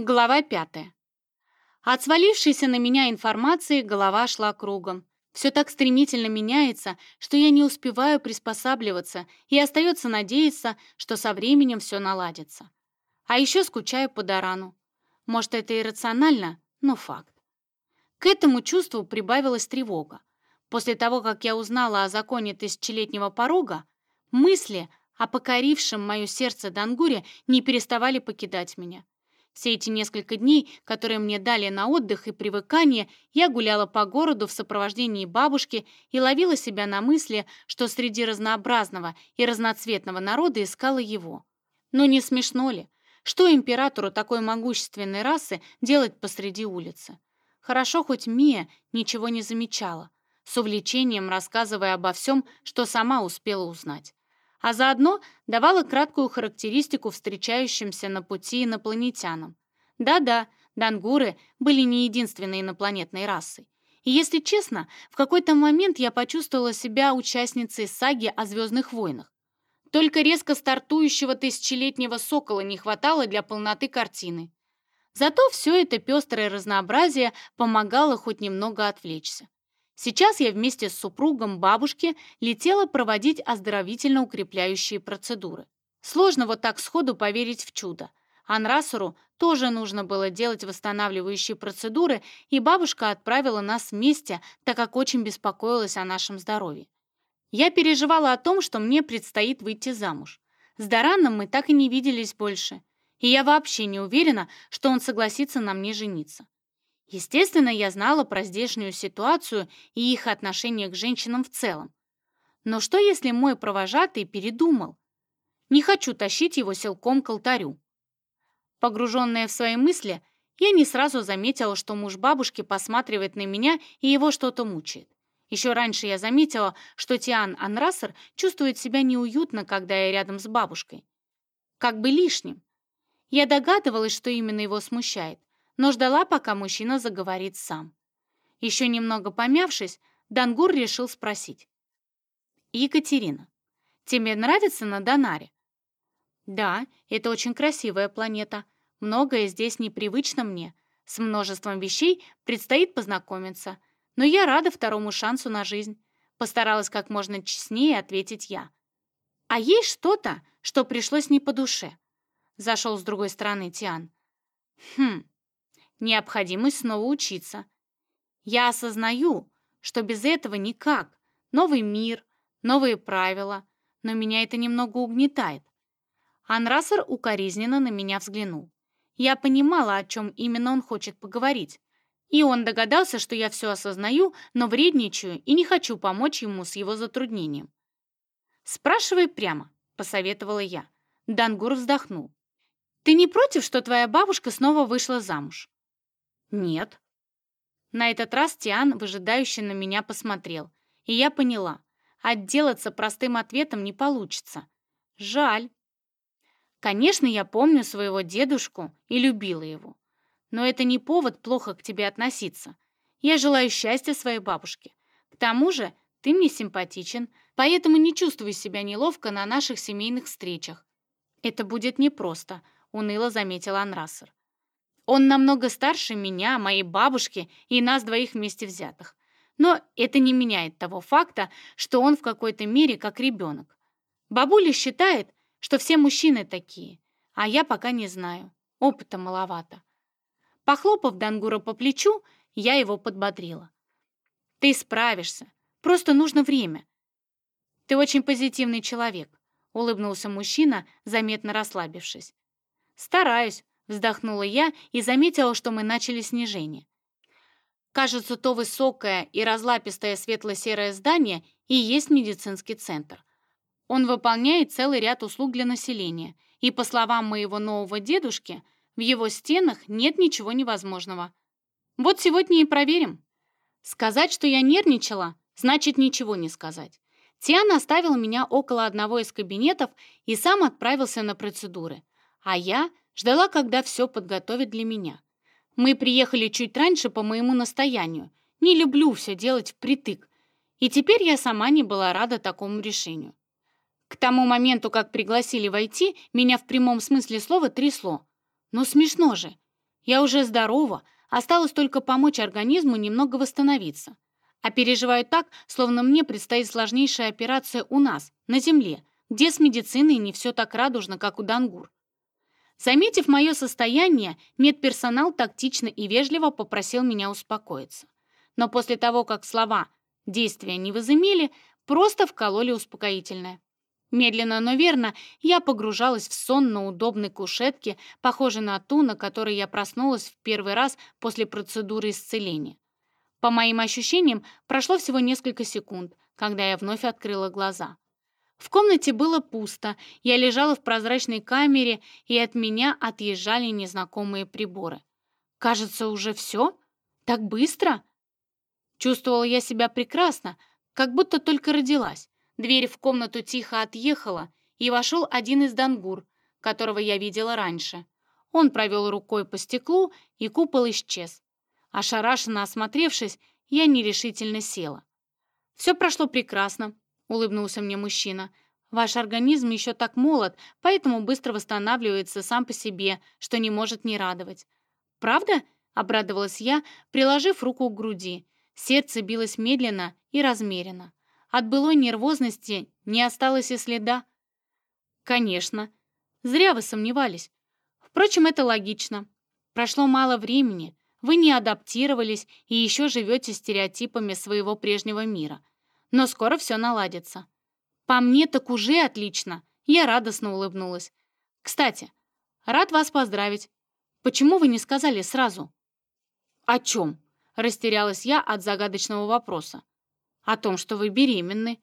Глава пятая. От свалившейся на меня информации голова шла кругом. Все так стремительно меняется, что я не успеваю приспосабливаться, и остается надеяться, что со временем все наладится. А еще скучаю по Дарану. Может, это иррационально, но факт. К этому чувству прибавилась тревога. После того, как я узнала о законе тысячелетнего порога, мысли о покорившем мое сердце Дангуре не переставали покидать меня. Все эти несколько дней, которые мне дали на отдых и привыкание, я гуляла по городу в сопровождении бабушки и ловила себя на мысли, что среди разнообразного и разноцветного народа искала его. Но не смешно ли? Что императору такой могущественной расы делать посреди улицы? Хорошо, хоть Мия ничего не замечала, с увлечением рассказывая обо всем, что сама успела узнать а заодно давала краткую характеристику встречающимся на пути инопланетянам. Да-да, дангуры были не единственной инопланетной расой. И если честно, в какой-то момент я почувствовала себя участницей саги о Звездных войнах. Только резко стартующего тысячелетнего сокола не хватало для полноты картины. Зато все это пестрое разнообразие помогало хоть немного отвлечься. Сейчас я вместе с супругом бабушки летела проводить оздоровительно-укрепляющие процедуры. Сложно вот так сходу поверить в чудо. Анрасуру тоже нужно было делать восстанавливающие процедуры, и бабушка отправила нас вместе, так как очень беспокоилась о нашем здоровье. Я переживала о том, что мне предстоит выйти замуж. С Дараном мы так и не виделись больше, и я вообще не уверена, что он согласится на мне жениться. Естественно, я знала про здешнюю ситуацию и их отношение к женщинам в целом. Но что, если мой провожатый передумал? Не хочу тащить его силком к алтарю. Погруженная в свои мысли, я не сразу заметила, что муж бабушки посматривает на меня и его что-то мучает. Еще раньше я заметила, что Тиан Анрасер чувствует себя неуютно, когда я рядом с бабушкой. Как бы лишним. Я догадывалась, что именно его смущает но ждала, пока мужчина заговорит сам. Еще немного помявшись, Дангур решил спросить. «Екатерина, тебе нравится на Донаре?» «Да, это очень красивая планета. Многое здесь непривычно мне. С множеством вещей предстоит познакомиться. Но я рада второму шансу на жизнь», — постаралась как можно честнее ответить я. «А есть что-то, что пришлось не по душе?» — зашел с другой стороны Тиан. «Хм, необходимость снова учиться. Я осознаю, что без этого никак. Новый мир, новые правила, но меня это немного угнетает. Анрасер укоризненно на меня взглянул. Я понимала, о чем именно он хочет поговорить. И он догадался, что я все осознаю, но вредничаю и не хочу помочь ему с его затруднением. «Спрашивай прямо», — посоветовала я. Дангур вздохнул. «Ты не против, что твоя бабушка снова вышла замуж?» «Нет». На этот раз Тиан выжидающе на меня посмотрел, и я поняла, отделаться простым ответом не получится. Жаль. Конечно, я помню своего дедушку и любила его. Но это не повод плохо к тебе относиться. Я желаю счастья своей бабушке. К тому же ты мне симпатичен, поэтому не чувствую себя неловко на наших семейных встречах. Это будет непросто, уныло заметил Анрасер. Он намного старше меня, моей бабушки и нас двоих вместе взятых. Но это не меняет того факта, что он в какой-то мере как ребенок. Бабуля считает, что все мужчины такие, а я пока не знаю. Опыта маловато. Похлопав Дангура по плечу, я его подбодрила. «Ты справишься. Просто нужно время. Ты очень позитивный человек», — улыбнулся мужчина, заметно расслабившись. «Стараюсь», Вздохнула я и заметила, что мы начали снижение. Кажется, то высокое и разлапистое светло-серое здание и есть медицинский центр. Он выполняет целый ряд услуг для населения, и, по словам моего нового дедушки, в его стенах нет ничего невозможного. Вот сегодня и проверим. Сказать, что я нервничала, значит ничего не сказать. Тиан оставил меня около одного из кабинетов и сам отправился на процедуры, а я Ждала, когда все подготовят для меня. Мы приехали чуть раньше по моему настоянию. Не люблю все делать впритык. И теперь я сама не была рада такому решению. К тому моменту, как пригласили войти, меня в прямом смысле слова трясло. Но смешно же. Я уже здорова, осталось только помочь организму немного восстановиться. А переживаю так, словно мне предстоит сложнейшая операция у нас, на Земле, где с медициной не все так радужно, как у Дангур. Заметив мое состояние, медперсонал тактично и вежливо попросил меня успокоиться. Но после того, как слова «действия не возымели», просто вкололи успокоительное. Медленно, но верно, я погружалась в сон на удобной кушетке, похожей на ту, на которой я проснулась в первый раз после процедуры исцеления. По моим ощущениям, прошло всего несколько секунд, когда я вновь открыла глаза. В комнате было пусто, я лежала в прозрачной камере, и от меня отъезжали незнакомые приборы. Кажется, уже все? Так быстро? Чувствовала я себя прекрасно, как будто только родилась. Дверь в комнату тихо отъехала, и вошел один из дангур, которого я видела раньше. Он провел рукой по стеклу, и купол исчез. Ошарашенно осмотревшись, я нерешительно села. «Все прошло прекрасно», — улыбнулся мне мужчина. «Ваш организм еще так молод, поэтому быстро восстанавливается сам по себе, что не может не радовать». «Правда?» — обрадовалась я, приложив руку к груди. Сердце билось медленно и размеренно. От былой нервозности не осталось и следа. «Конечно. Зря вы сомневались. Впрочем, это логично. Прошло мало времени, вы не адаптировались и еще живете стереотипами своего прежнего мира. Но скоро все наладится. По мне так уже отлично. Я радостно улыбнулась. Кстати, рад вас поздравить. Почему вы не сказали сразу? О чем? Растерялась я от загадочного вопроса. О том, что вы беременны.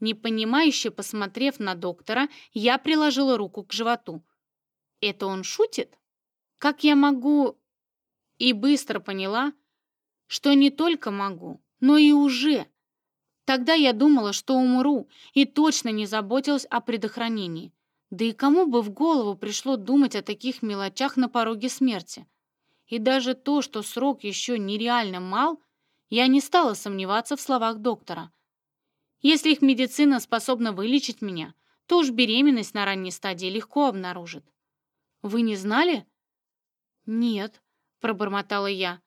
Непонимающе посмотрев на доктора, я приложила руку к животу. Это он шутит? Как я могу и быстро поняла, что не только могу, но и уже. Тогда я думала, что умру, и точно не заботилась о предохранении. Да и кому бы в голову пришло думать о таких мелочах на пороге смерти? И даже то, что срок еще нереально мал, я не стала сомневаться в словах доктора. Если их медицина способна вылечить меня, то уж беременность на ранней стадии легко обнаружит. Вы не знали? Нет, пробормотала я.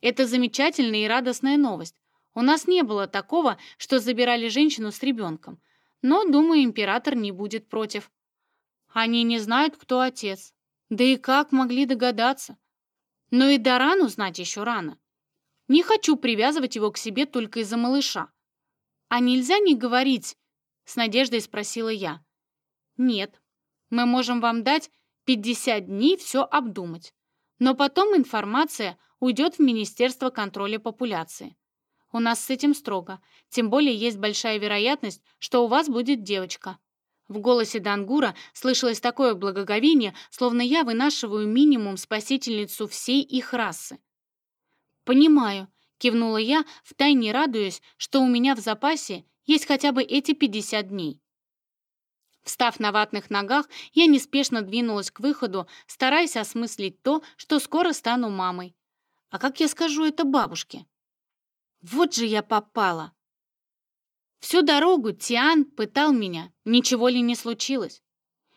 Это замечательная и радостная новость. У нас не было такого, что забирали женщину с ребенком. Но, думаю, император не будет против. Они не знают, кто отец. Да и как могли догадаться? Но и Дарану знать еще рано. Не хочу привязывать его к себе только из-за малыша. А нельзя не говорить? С надеждой спросила я. Нет. Мы можем вам дать 50 дней все обдумать но потом информация уйдет в Министерство контроля популяции. У нас с этим строго, тем более есть большая вероятность, что у вас будет девочка. В голосе Дангура слышалось такое благоговение, словно я вынашиваю минимум спасительницу всей их расы. «Понимаю», — кивнула я, втайне радуясь, что у меня в запасе есть хотя бы эти 50 дней. Встав на ватных ногах, я неспешно двинулась к выходу, стараясь осмыслить то, что скоро стану мамой. А как я скажу это бабушке? Вот же я попала! Всю дорогу Тиан пытал меня, ничего ли не случилось.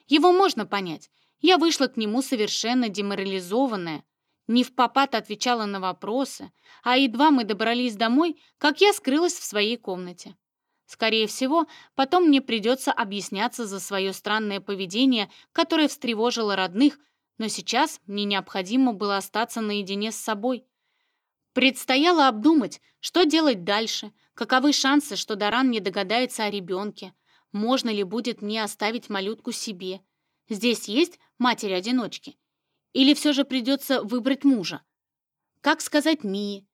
Его можно понять. Я вышла к нему совершенно деморализованная, не в попад отвечала на вопросы, а едва мы добрались домой, как я скрылась в своей комнате. Скорее всего, потом мне придется объясняться за свое странное поведение, которое встревожило родных, но сейчас мне необходимо было остаться наедине с собой. Предстояло обдумать, что делать дальше, каковы шансы, что Даран не догадается о ребенке, можно ли будет мне оставить малютку себе. Здесь есть матери-одиночки? Или все же придется выбрать мужа? Как сказать Мии?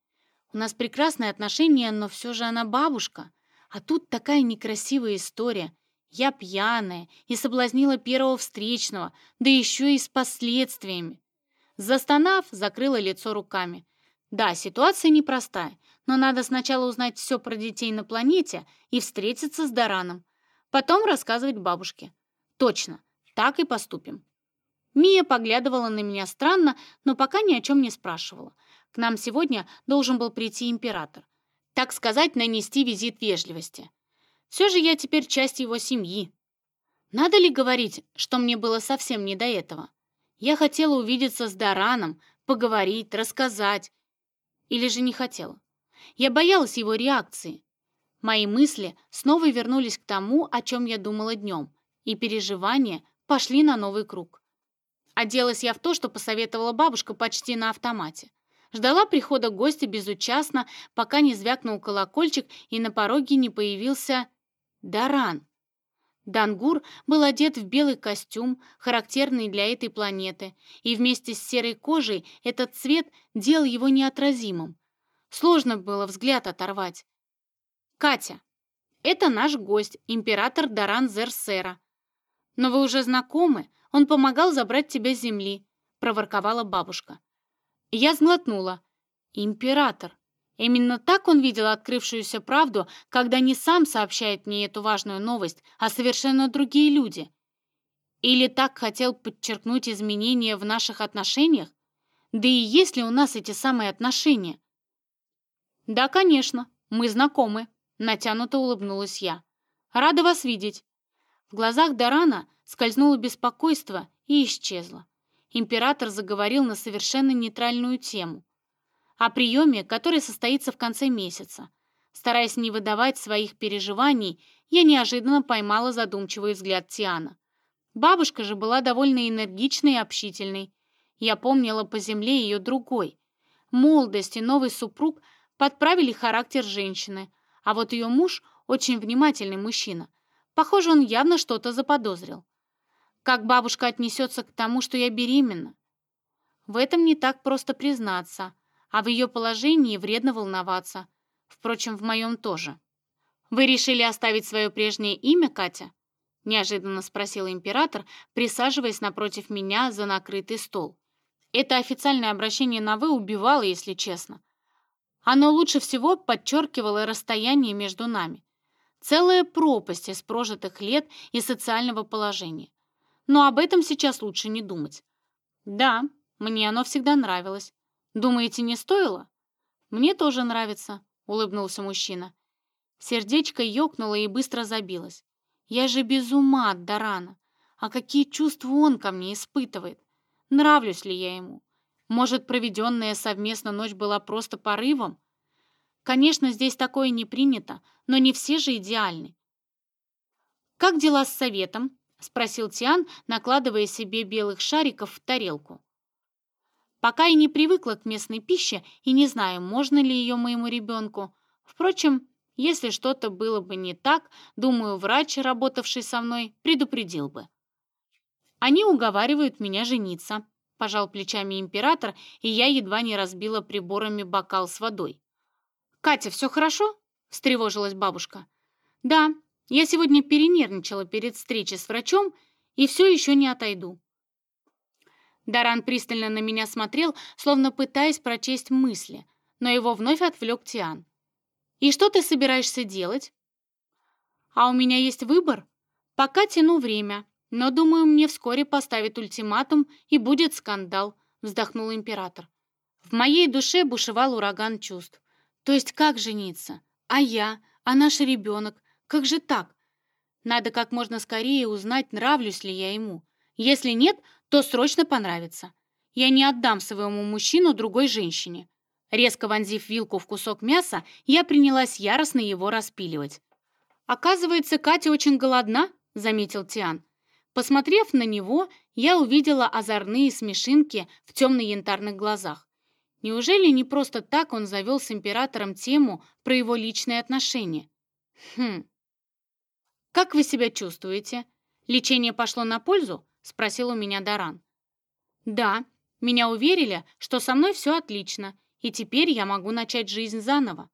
У нас прекрасные отношения, но все же она бабушка. А тут такая некрасивая история. Я пьяная и соблазнила первого встречного, да еще и с последствиями. Застонав, закрыла лицо руками. Да, ситуация непростая, но надо сначала узнать все про детей на планете и встретиться с Дараном. Потом рассказывать бабушке. Точно, так и поступим. Мия поглядывала на меня странно, но пока ни о чем не спрашивала. К нам сегодня должен был прийти император так сказать, нанести визит вежливости. Все же я теперь часть его семьи. Надо ли говорить, что мне было совсем не до этого? Я хотела увидеться с Дараном, поговорить, рассказать. Или же не хотела. Я боялась его реакции. Мои мысли снова вернулись к тому, о чем я думала днем, и переживания пошли на новый круг. Оделась я в то, что посоветовала бабушка почти на автомате. Ждала прихода гостя безучастно, пока не звякнул колокольчик и на пороге не появился Даран. Дангур был одет в белый костюм, характерный для этой планеты, и вместе с серой кожей этот цвет делал его неотразимым. Сложно было взгляд оторвать. «Катя, это наш гость, император Даран Зерсера. Но вы уже знакомы, он помогал забрать тебя с земли», — проворковала бабушка. Я сглотнула. «Император. Именно так он видел открывшуюся правду, когда не сам сообщает мне эту важную новость, а совершенно другие люди. Или так хотел подчеркнуть изменения в наших отношениях? Да и есть ли у нас эти самые отношения? Да, конечно, мы знакомы, натянуто улыбнулась я. Рада вас видеть. В глазах Дарана скользнуло беспокойство и исчезло. Император заговорил на совершенно нейтральную тему о приеме, который состоится в конце месяца. Стараясь не выдавать своих переживаний, я неожиданно поймала задумчивый взгляд Тиана. Бабушка же была довольно энергичной и общительной. Я помнила по земле ее другой. Молодость и новый супруг подправили характер женщины, а вот ее муж очень внимательный мужчина. Похоже, он явно что-то заподозрил. Как бабушка отнесется к тому, что я беременна? В этом не так просто признаться а в ее положении вредно волноваться. Впрочем, в моем тоже. «Вы решили оставить свое прежнее имя, Катя?» — неожиданно спросил император, присаживаясь напротив меня за накрытый стол. Это официальное обращение на «вы» убивало, если честно. Оно лучше всего подчеркивало расстояние между нами. Целая пропасть из прожитых лет и социального положения. Но об этом сейчас лучше не думать. Да, мне оно всегда нравилось. Думаете, не стоило? Мне тоже нравится, улыбнулся мужчина. Сердечко ёкнуло и быстро забилось. Я же без ума от Дарана. А какие чувства он ко мне испытывает? Нравлюсь ли я ему? Может, проведенная совместно ночь была просто порывом? Конечно, здесь такое не принято, но не все же идеальны. «Как дела с советом?» — спросил Тиан, накладывая себе белых шариков в тарелку. Пока я не привыкла к местной пище и не знаю, можно ли ее моему ребенку. Впрочем, если что-то было бы не так, думаю, врач, работавший со мной, предупредил бы. Они уговаривают меня жениться, пожал плечами император, и я едва не разбила приборами бокал с водой. «Катя, все хорошо?» — встревожилась бабушка. «Да, я сегодня перенервничала перед встречей с врачом и все еще не отойду. Даран пристально на меня смотрел, словно пытаясь прочесть мысли, но его вновь отвлек Тиан. «И что ты собираешься делать?» «А у меня есть выбор. Пока тяну время, но, думаю, мне вскоре поставят ультиматум и будет скандал», вздохнул император. В моей душе бушевал ураган чувств. То есть как жениться? А я? А наш ребенок? Как же так? Надо как можно скорее узнать, нравлюсь ли я ему. Если нет, то срочно понравится. Я не отдам своему мужчину другой женщине. Резко вонзив вилку в кусок мяса, я принялась яростно его распиливать. «Оказывается, Катя очень голодна», — заметил Тиан. Посмотрев на него, я увидела озорные смешинки в темно-янтарных глазах. Неужели не просто так он завел с императором тему про его личные отношения? Хм. «Как вы себя чувствуете? Лечение пошло на пользу?» — спросил у меня Даран. «Да, меня уверили, что со мной все отлично, и теперь я могу начать жизнь заново».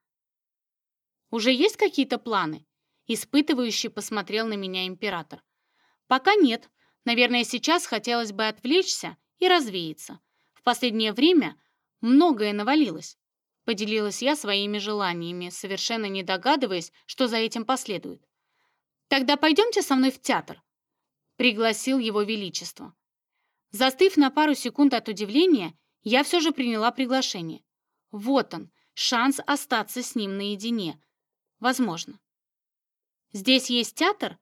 «Уже есть какие-то планы?» — испытывающий посмотрел на меня император. «Пока нет. Наверное, сейчас хотелось бы отвлечься и развеяться. В последнее время многое навалилось». Поделилась я своими желаниями, совершенно не догадываясь, что за этим последует. «Тогда пойдемте со мной в театр», пригласил его величество. Застыв на пару секунд от удивления, я все же приняла приглашение. Вот он, шанс остаться с ним наедине. Возможно. Здесь есть театр?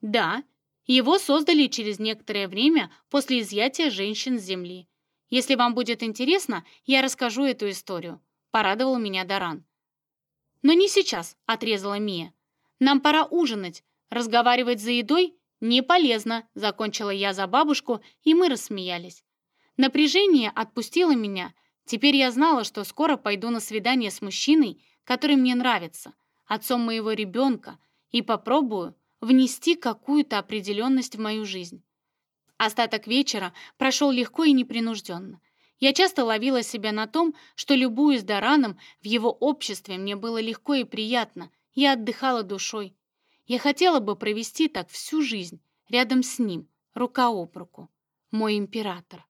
Да. Его создали через некоторое время после изъятия женщин с Земли. Если вам будет интересно, я расскажу эту историю», — порадовал меня Даран. «Но не сейчас», — отрезала Мия. «Нам пора ужинать. Разговаривать за едой не полезно», — закончила я за бабушку, и мы рассмеялись. Напряжение отпустило меня. Теперь я знала, что скоро пойду на свидание с мужчиной, который мне нравится, отцом моего ребенка, и попробую внести какую-то определенность в мою жизнь. Остаток вечера прошел легко и непринужденно. Я часто ловила себя на том, что, любуясь Дораном, в его обществе мне было легко и приятно, я отдыхала душой. Я хотела бы провести так всю жизнь, рядом с ним, рука об руку. Мой император.